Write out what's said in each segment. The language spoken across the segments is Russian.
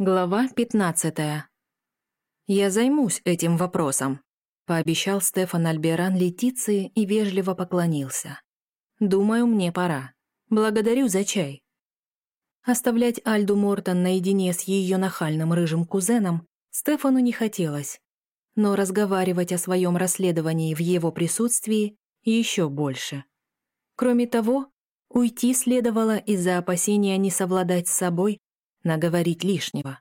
Глава 15. «Я займусь этим вопросом», — пообещал Стефан Альберан Летиции и вежливо поклонился. «Думаю, мне пора. Благодарю за чай». Оставлять Альду Мортон наедине с ее нахальным рыжим кузеном Стефану не хотелось, но разговаривать о своем расследовании в его присутствии еще больше. Кроме того, уйти следовало из-за опасения не совладать с собой наговорить лишнего.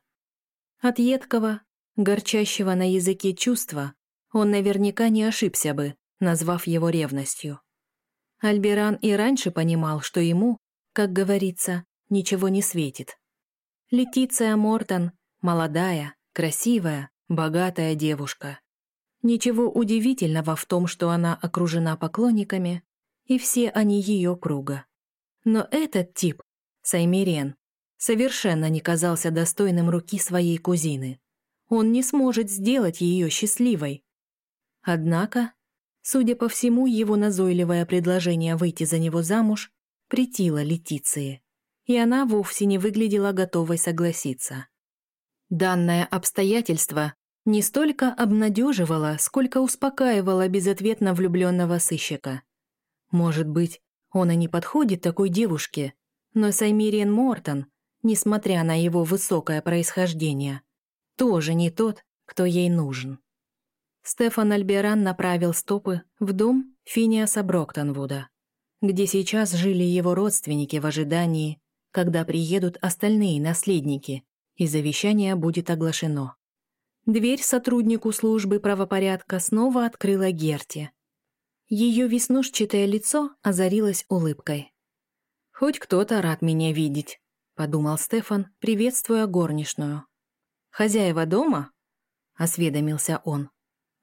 От едкого, горчащего на языке чувства он наверняка не ошибся бы, назвав его ревностью. Альберан и раньше понимал, что ему, как говорится, ничего не светит. Летиция Мортон — молодая, красивая, богатая девушка. Ничего удивительного в том, что она окружена поклонниками, и все они ее круга. Но этот тип, Саймирен, совершенно не казался достойным руки своей кузины. Он не сможет сделать ее счастливой. Однако, судя по всему, его назойливое предложение выйти за него замуж притило Летиции, и она вовсе не выглядела готовой согласиться. Данное обстоятельство не столько обнадеживало, сколько успокаивало безответно влюбленного сыщика. Может быть, он и не подходит такой девушке, но Саймириен Мортон несмотря на его высокое происхождение, тоже не тот, кто ей нужен. Стефан Альберан направил стопы в дом Финиаса Броктонвуда, где сейчас жили его родственники в ожидании, когда приедут остальные наследники, и завещание будет оглашено. Дверь сотруднику службы правопорядка снова открыла Герти. Ее веснушчатое лицо озарилось улыбкой. «Хоть кто-то рад меня видеть», подумал Стефан, приветствуя горничную. «Хозяева дома?» — осведомился он.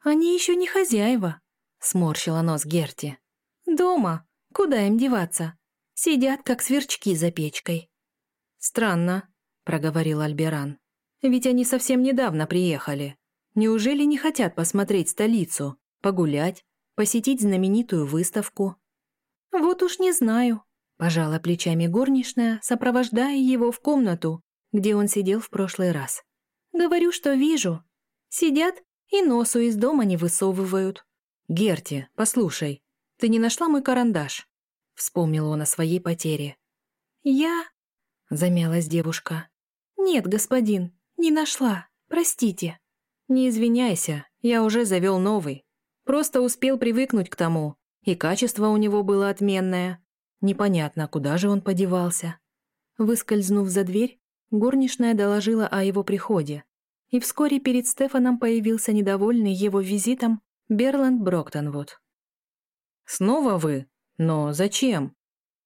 «Они еще не хозяева», — сморщила нос Герти. «Дома. Куда им деваться? Сидят, как сверчки за печкой». «Странно», — проговорил Альберан. «Ведь они совсем недавно приехали. Неужели не хотят посмотреть столицу, погулять, посетить знаменитую выставку?» «Вот уж не знаю», Пожала плечами горничная, сопровождая его в комнату, где он сидел в прошлый раз. «Говорю, что вижу. Сидят и носу из дома не высовывают». «Герти, послушай, ты не нашла мой карандаш?» Вспомнил он о своей потере. «Я...» — замялась девушка. «Нет, господин, не нашла. Простите». «Не извиняйся, я уже завел новый. Просто успел привыкнуть к тому, и качество у него было отменное. Непонятно, куда же он подевался. Выскользнув за дверь, горничная доложила о его приходе, и вскоре перед Стефаном появился недовольный его визитом Берланд Броктонвуд. «Снова вы? Но зачем?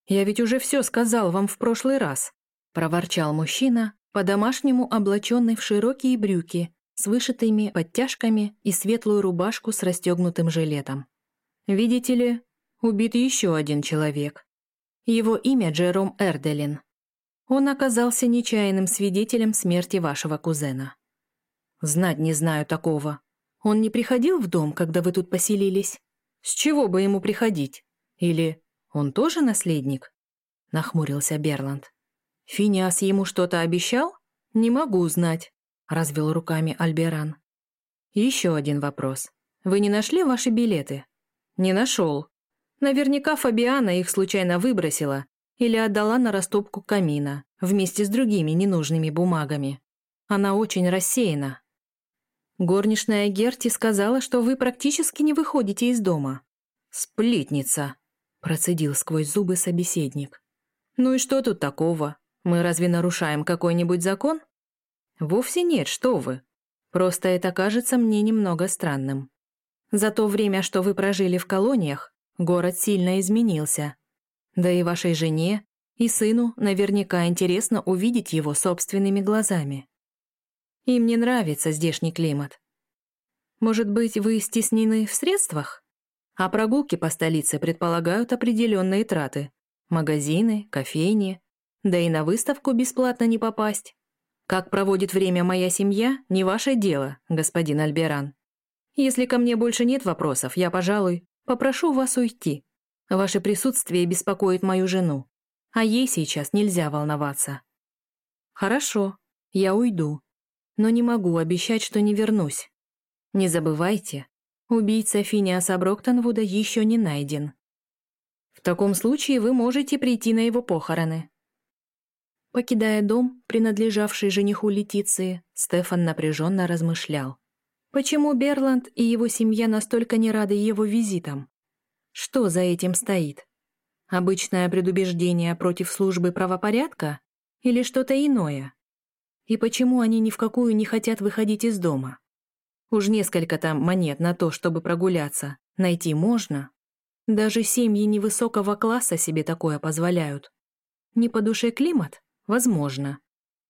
Я ведь уже все сказал вам в прошлый раз», проворчал мужчина, по-домашнему облаченный в широкие брюки с вышитыми подтяжками и светлую рубашку с расстегнутым жилетом. «Видите ли, убит еще один человек. Его имя Джером Эрделин. Он оказался нечаянным свидетелем смерти вашего кузена. Знать не знаю такого. Он не приходил в дом, когда вы тут поселились? С чего бы ему приходить? Или он тоже наследник? Нахмурился Берланд. Финиас ему что-то обещал? Не могу узнать, развел руками Альберан. Еще один вопрос. Вы не нашли ваши билеты? Не нашел, Наверняка Фабиана их случайно выбросила или отдала на растопку камина вместе с другими ненужными бумагами. Она очень рассеяна. Горничная Герти сказала, что вы практически не выходите из дома. «Сплетница», – процедил сквозь зубы собеседник. «Ну и что тут такого? Мы разве нарушаем какой-нибудь закон?» «Вовсе нет, что вы. Просто это кажется мне немного странным. За то время, что вы прожили в колониях, Город сильно изменился. Да и вашей жене, и сыну наверняка интересно увидеть его собственными глазами. Им не нравится здешний климат. Может быть, вы стеснены в средствах? А прогулки по столице предполагают определенные траты. Магазины, кофейни, да и на выставку бесплатно не попасть. Как проводит время моя семья, не ваше дело, господин Альберан. Если ко мне больше нет вопросов, я, пожалуй, Попрошу вас уйти. Ваше присутствие беспокоит мою жену, а ей сейчас нельзя волноваться». «Хорошо», Я уйду, но не могу обещать, что не вернусь. Не забывайте, убийца Финиаса Броктонвуда еще не найден. В таком случае вы можете прийти на его похороны. Покидая дом, принадлежавший жениху Летиции, Стефан напряженно размышлял. Почему Берланд и его семья настолько не рады его визитам? Что за этим стоит? Обычное предубеждение против службы правопорядка или что-то иное? И почему они ни в какую не хотят выходить из дома? Уж несколько там монет на то, чтобы прогуляться, найти можно. Даже семьи невысокого класса себе такое позволяют. Не по душе климат? Возможно.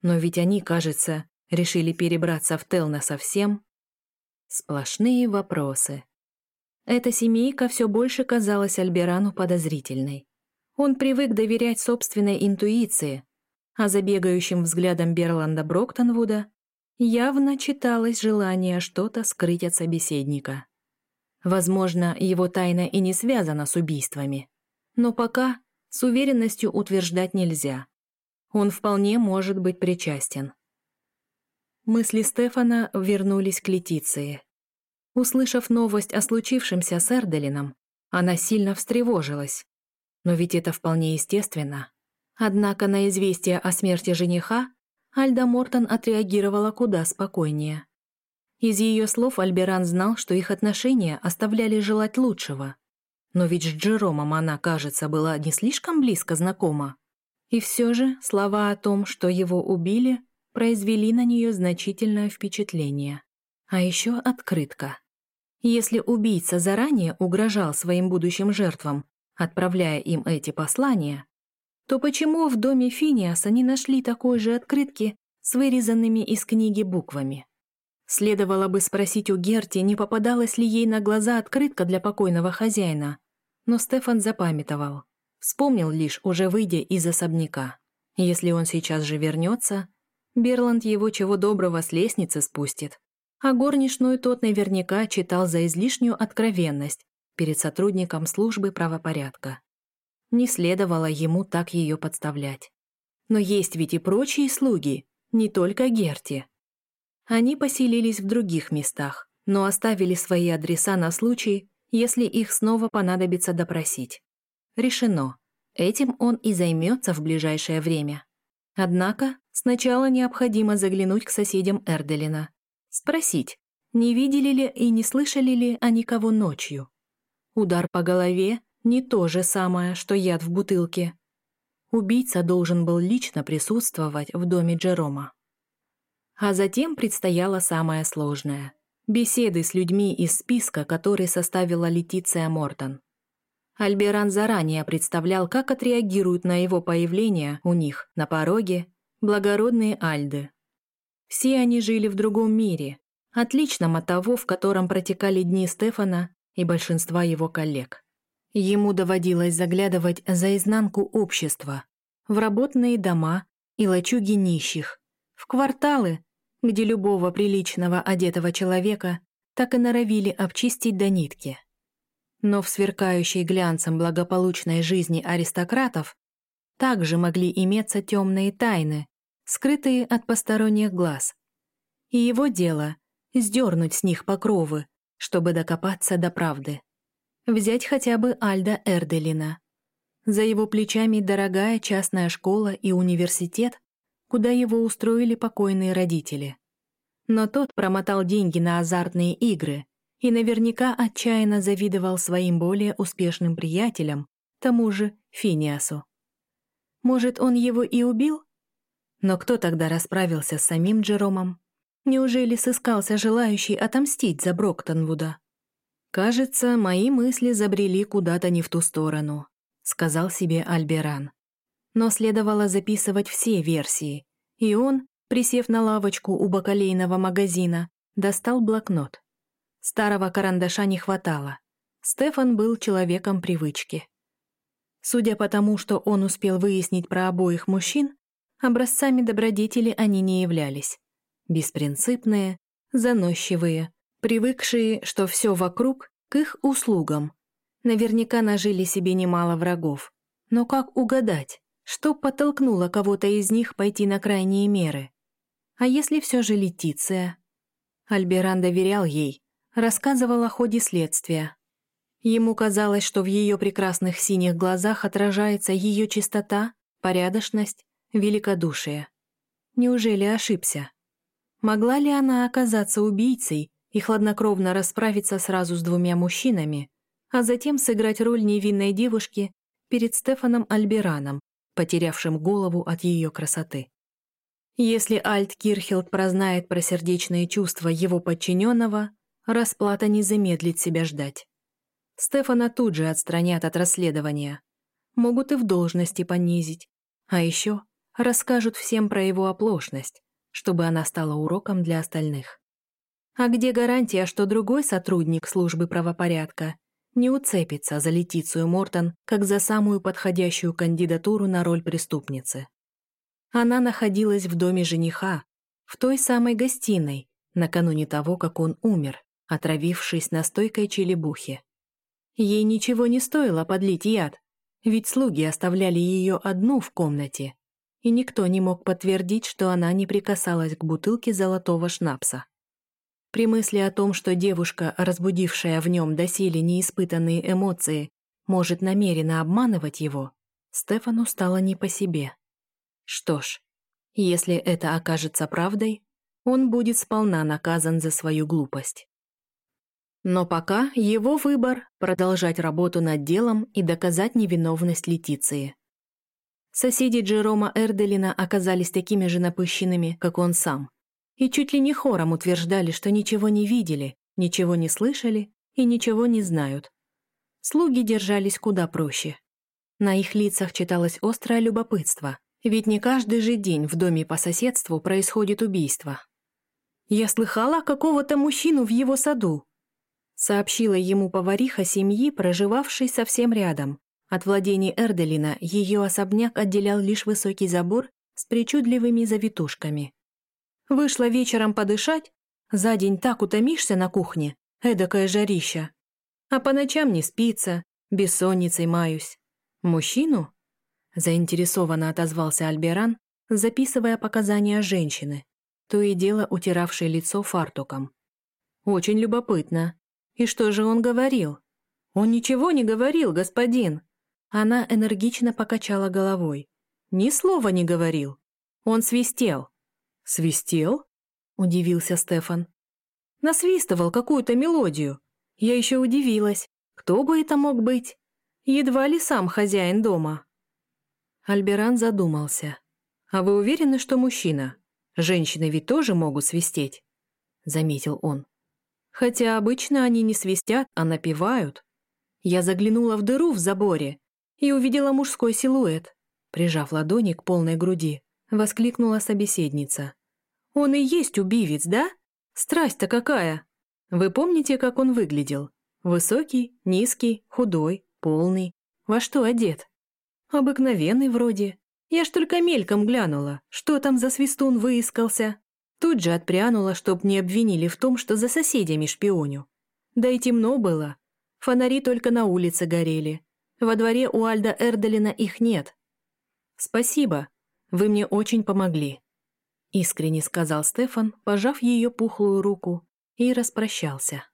Но ведь они, кажется, решили перебраться в Телна совсем. Сплошные вопросы. Эта семейка все больше казалась Альберану подозрительной. Он привык доверять собственной интуиции, а за бегающим взглядом Берланда Броктонвуда явно читалось желание что-то скрыть от собеседника. Возможно, его тайна и не связана с убийствами. Но пока с уверенностью утверждать нельзя. Он вполне может быть причастен. Мысли Стефана вернулись к Летиции. Услышав новость о случившемся с Эрделином, она сильно встревожилась. Но ведь это вполне естественно. Однако на известие о смерти жениха Альда Мортон отреагировала куда спокойнее. Из ее слов Альберан знал, что их отношения оставляли желать лучшего. Но ведь с Джеромом она, кажется, была не слишком близко знакома. И все же слова о том, что его убили, произвели на нее значительное впечатление. А еще открытка. Если убийца заранее угрожал своим будущим жертвам, отправляя им эти послания, то почему в доме Финиаса не нашли такой же открытки с вырезанными из книги буквами? Следовало бы спросить у Герти, не попадалась ли ей на глаза открытка для покойного хозяина, но Стефан запамятовал. Вспомнил лишь, уже выйдя из особняка. Если он сейчас же вернется, Берланд его чего доброго с лестницы спустит. А горничную тот наверняка читал за излишнюю откровенность перед сотрудником службы правопорядка. Не следовало ему так ее подставлять. Но есть ведь и прочие слуги, не только Герти. Они поселились в других местах, но оставили свои адреса на случай, если их снова понадобится допросить. Решено. Этим он и займется в ближайшее время. Однако сначала необходимо заглянуть к соседям Эрделина. Спросить, не видели ли и не слышали ли они кого ночью. Удар по голове – не то же самое, что яд в бутылке. Убийца должен был лично присутствовать в доме Джерома. А затем предстояло самое сложное – беседы с людьми из списка, который составила Летиция Мортон. Альберан заранее представлял, как отреагируют на его появление у них на пороге благородные альды. Все они жили в другом мире, отличном от того, в котором протекали дни Стефана и большинства его коллег. Ему доводилось заглядывать за изнанку общества, в работные дома и лачуги нищих, в кварталы, где любого приличного одетого человека так и норовили обчистить до нитки. Но в сверкающей глянцем благополучной жизни аристократов также могли иметься темные тайны, скрытые от посторонних глаз. И его дело — сдернуть с них покровы, чтобы докопаться до правды. Взять хотя бы Альда Эрделина. За его плечами дорогая частная школа и университет, куда его устроили покойные родители. Но тот промотал деньги на азартные игры, и наверняка отчаянно завидовал своим более успешным приятелям, тому же Финиасу. Может, он его и убил? Но кто тогда расправился с самим Джеромом? Неужели сыскался желающий отомстить за Броктонвуда? «Кажется, мои мысли забрели куда-то не в ту сторону», — сказал себе Альберан. Но следовало записывать все версии, и он, присев на лавочку у бакалейного магазина, достал блокнот. Старого карандаша не хватало. Стефан был человеком привычки. Судя по тому, что он успел выяснить про обоих мужчин, образцами добродетели они не являлись. Беспринципные, заносчивые, привыкшие, что все вокруг к их услугам. Наверняка нажили себе немало врагов. Но как угадать, что подтолкнуло кого-то из них пойти на крайние меры? А если все же Летиция? Альберан доверял ей, рассказывал о ходе следствия. Ему казалось, что в ее прекрасных синих глазах отражается ее чистота, порядочность, великодушие. Неужели ошибся? Могла ли она оказаться убийцей и хладнокровно расправиться сразу с двумя мужчинами, а затем сыграть роль невинной девушки перед Стефаном Альбераном, потерявшим голову от ее красоты? Если Альт Кирхилд прознает про сердечные чувства его подчиненного, расплата не замедлит себя ждать. Стефана тут же отстранят от расследования. Могут и в должности понизить. А еще расскажут всем про его оплошность, чтобы она стала уроком для остальных. А где гарантия, что другой сотрудник службы правопорядка не уцепится за Летицию Мортон как за самую подходящую кандидатуру на роль преступницы? Она находилась в доме жениха, в той самой гостиной, накануне того, как он умер, отравившись настойкой челебухи. Ей ничего не стоило подлить яд, ведь слуги оставляли ее одну в комнате, и никто не мог подтвердить, что она не прикасалась к бутылке золотого шнапса. При мысли о том, что девушка, разбудившая в нем доселе неиспытанные эмоции, может намеренно обманывать его, Стефану стало не по себе. Что ж, если это окажется правдой, он будет сполна наказан за свою глупость. Но пока его выбор – продолжать работу над делом и доказать невиновность Летиции. Соседи Джерома Эрделина оказались такими же напыщенными, как он сам, и чуть ли не хором утверждали, что ничего не видели, ничего не слышали и ничего не знают. Слуги держались куда проще. На их лицах читалось острое любопытство, ведь не каждый же день в доме по соседству происходит убийство. «Я слыхала какого-то мужчину в его саду», сообщила ему повариха семьи, проживавшей совсем рядом. От владений Эрделина ее особняк отделял лишь высокий забор с причудливыми завитушками. Вышла вечером подышать, за день так утомишься на кухне, эдакое жарища. А по ночам не спится, бессонницей маюсь. Мужчину? Заинтересованно отозвался Альберан, записывая показания женщины, то и дело утиравшей лицо фартуком. «Очень любопытно. И что же он говорил?» «Он ничего не говорил, господин!» Она энергично покачала головой. «Ни слова не говорил. Он свистел». «Свистел?» – удивился Стефан. «Насвистывал какую-то мелодию. Я еще удивилась. Кто бы это мог быть? Едва ли сам хозяин дома». Альберан задумался. «А вы уверены, что мужчина? Женщины ведь тоже могут свистеть?» Заметил он. «Хотя обычно они не свистят, а напевают. Я заглянула в дыру в заборе и увидела мужской силуэт. Прижав ладони к полной груди, воскликнула собеседница. «Он и есть убивец, да? Страсть-то какая! Вы помните, как он выглядел? Высокий, низкий, худой, полный. Во что одет? Обыкновенный вроде. Я ж только мельком глянула, что там за свистун выискался. Тут же отпрянула, чтоб не обвинили в том, что за соседями шпионю. Да и темно было. Фонари только на улице горели. Во дворе у Альда Эрделина их нет. Спасибо, вы мне очень помогли. Искренне сказал Стефан, пожав ее пухлую руку, и распрощался.